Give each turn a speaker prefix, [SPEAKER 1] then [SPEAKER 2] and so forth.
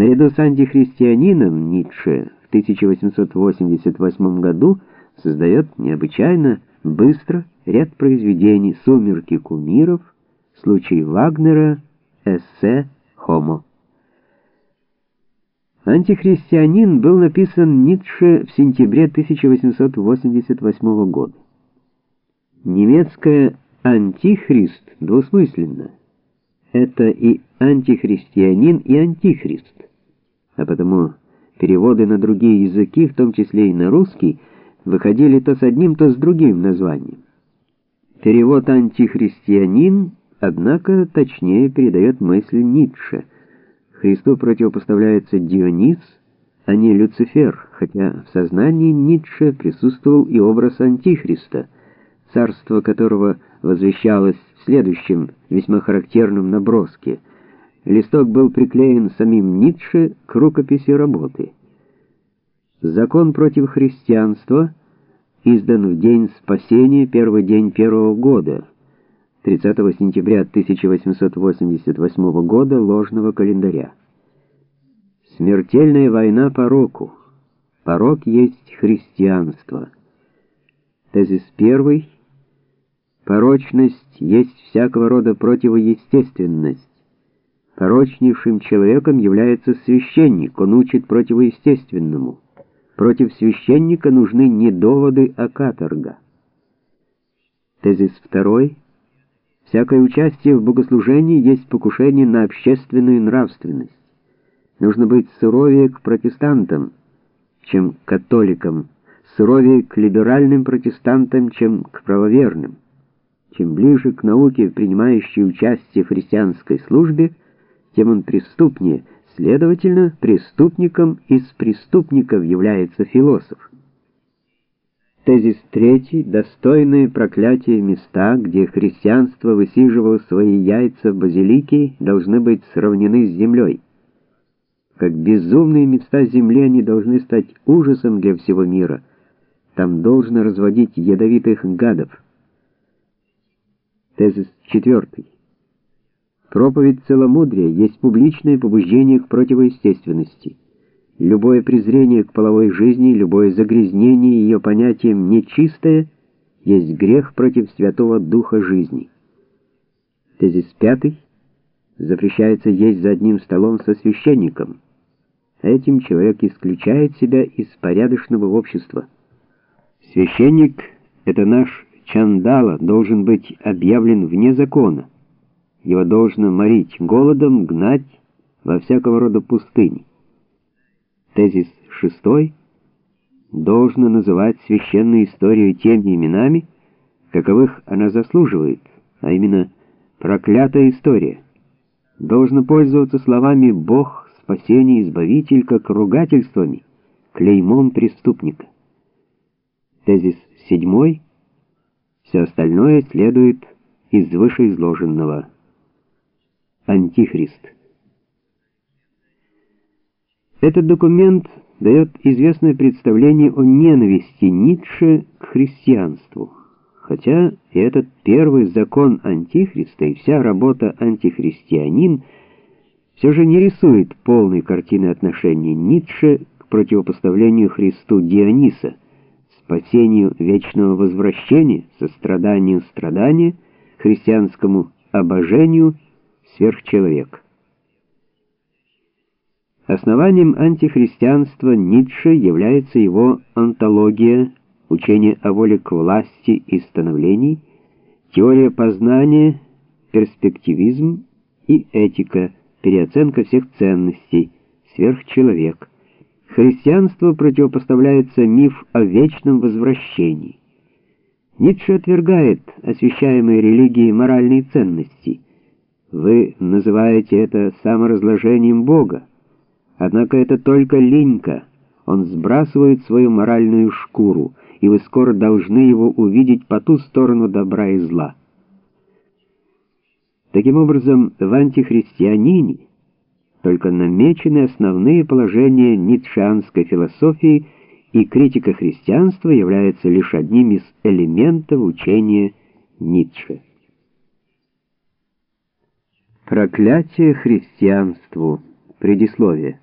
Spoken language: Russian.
[SPEAKER 1] Наряду с антихристианином Ницше в 1888 году создает необычайно быстро ряд произведений «Сумерки кумиров», «Случай Вагнера», «Эссе Хомо». Антихристианин был написан Ницше в сентябре 1888 года. Немецкое «антихрист» двусмысленно. Это и антихристианин, и антихрист. А потому переводы на другие языки, в том числе и на русский, выходили то с одним, то с другим названием. Перевод «антихристианин», однако, точнее передает мысль Ницше. Христу противопоставляется Дионис, а не Люцифер, хотя в сознании Ницше присутствовал и образ Антихриста – царство которого возвещалось в следующем весьма характерном наброске. Листок был приклеен самим Ницше к рукописи работы. Закон против христианства издан в день спасения, первый день первого года, 30 сентября 1888 года ложного календаря. Смертельная война пороку. Порок есть христианство. Тезис первый — Порочность есть всякого рода противоестественность. Порочнейшим человеком является священник, он учит противоестественному. Против священника нужны не доводы, а каторга. Тезис второй. Всякое участие в богослужении есть покушение на общественную нравственность. Нужно быть суровее к протестантам, чем к католикам, суровее к либеральным протестантам, чем к правоверным. Чем ближе к науке, принимающей участие в христианской службе, тем он преступнее. Следовательно, преступником из преступников является философ. Тезис третий. Достойные проклятия места, где христианство высиживало свои яйца в базилике, должны быть сравнены с землей. Как безумные места земли они должны стать ужасом для всего мира. Там должно разводить ядовитых гадов. Тезис четвертый. Проповедь целомудрия есть публичное побуждение к противоестественности. Любое презрение к половой жизни, любое загрязнение ее понятием нечистое есть грех против Святого Духа жизни. Тезис пятый. Запрещается есть за одним столом со священником. Этим человек исключает себя из порядочного общества. Священник — это наш Чандала должен быть объявлен вне закона. Его должно морить голодом, гнать во всякого рода пустыни. Тезис шестой. Должно называть священную историю теми именами, каковых она заслуживает, а именно проклятая история. Должно пользоваться словами «Бог», «Спасение», «Избавитель» как ругательствами, клеймом преступника. Тезис седьмой. Все остальное следует из вышеизложенного. Антихрист. Этот документ дает известное представление о ненависти Ницше к христианству. Хотя и этот первый закон Антихриста и вся работа «Антихристианин» все же не рисует полной картины отношения Ницше к противопоставлению Христу Диониса – спасению вечного возвращения, состраданию страдания, христианскому обожению сверхчеловек. Основанием антихристианства Ницше является его антология, учение о воле к власти и становлений, теория познания, перспективизм и этика, переоценка всех ценностей, сверхчеловек. Христианству противопоставляется миф о вечном возвращении. Ницше отвергает освящаемые религии моральные ценности. Вы называете это саморазложением Бога. Однако это только линька. Он сбрасывает свою моральную шкуру, и вы скоро должны его увидеть по ту сторону добра и зла. Таким образом, в антихристианине только намечены основные положения ницшеанской философии, и критика христианства является лишь одним из элементов учения Ницше. Проклятие христианству. Предисловие.